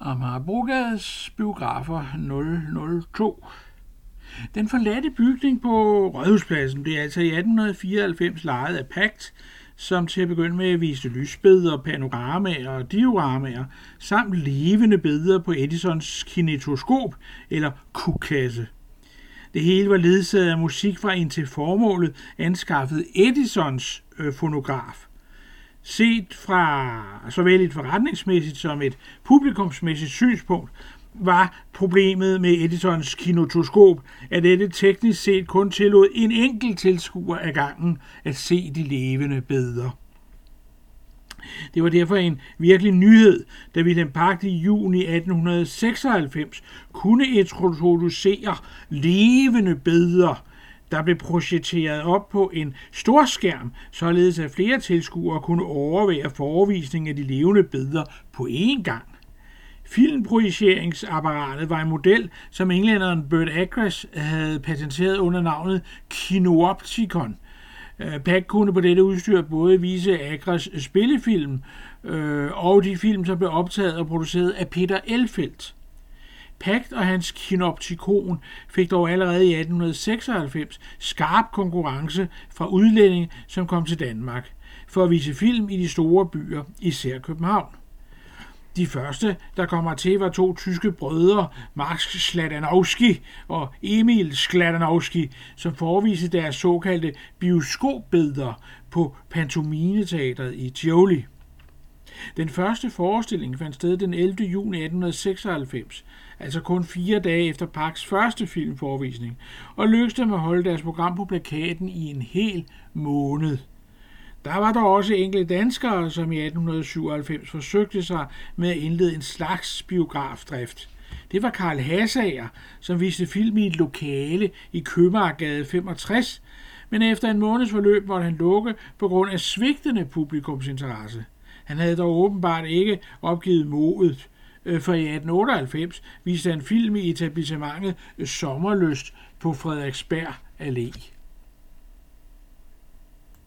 Amagerbrogades biografer 002. Den forladte bygning på Rådhuspladsen blev altså i 1894 lejet af Pagt, som til at begynde med viste lysbilleder, panoramaer og dioramaer, samt levende billeder på Edisons kinetoskop eller kukkasse. Det hele var ledsaget af musik fra en til formålet anskaffet Edisons øh, fonograf. Set fra såvel et forretningsmæssigt som et publikumsmæssigt synspunkt, var problemet med Edisons kinotoskop, at dette teknisk set kun tillod en enkelt tilskuer af gangen at se de levende billeder. Det var derfor en virkelig nyhed, da Wilhelm Pagt i juni 1896 kunne introducere levende billeder der blev projekteret op på en storskærm, således at flere tilskuere kunne overvære forevisningen af de levende billeder på én gang. Filmprojiceringsapparatet var en model, som englænderen Bert Acres havde patenteret under navnet Kinoopticon. Øh, Pack kunne på dette udstyr både vise Acres spillefilm øh, og de film, som blev optaget og produceret af Peter Elfeldt. Pagt og hans kinoptikon fik dog allerede i 1896 skarp konkurrence fra udlændinge, som kom til Danmark, for at vise film i de store byer, især København. De første, der kommer til, var to tyske brødre, Max Sladanowski og Emil Sladanowski, som forviste deres såkaldte bioskopbilleder på Pantomineteatret i Tivoli. Den første forestilling fandt sted den 11. juni 1896, altså kun fire dage efter Parks første filmforvisning, og lykkedes dem at holde deres program på plakaten i en hel måned. Der var der også enkelte danskere, som i 1897 forsøgte sig med at indlede en slags biografdrift. Det var Karl Hassager, som viste film i et lokale i Købmagergade 65, men efter en måneds forløb måtte han lukke på grund af svigtende publikumsinteresse. Han havde dog åbenbart ikke opgivet modet, øh, for i 1898 viste han film i etablissementet Sommerlyst på Frederiksberg Allé.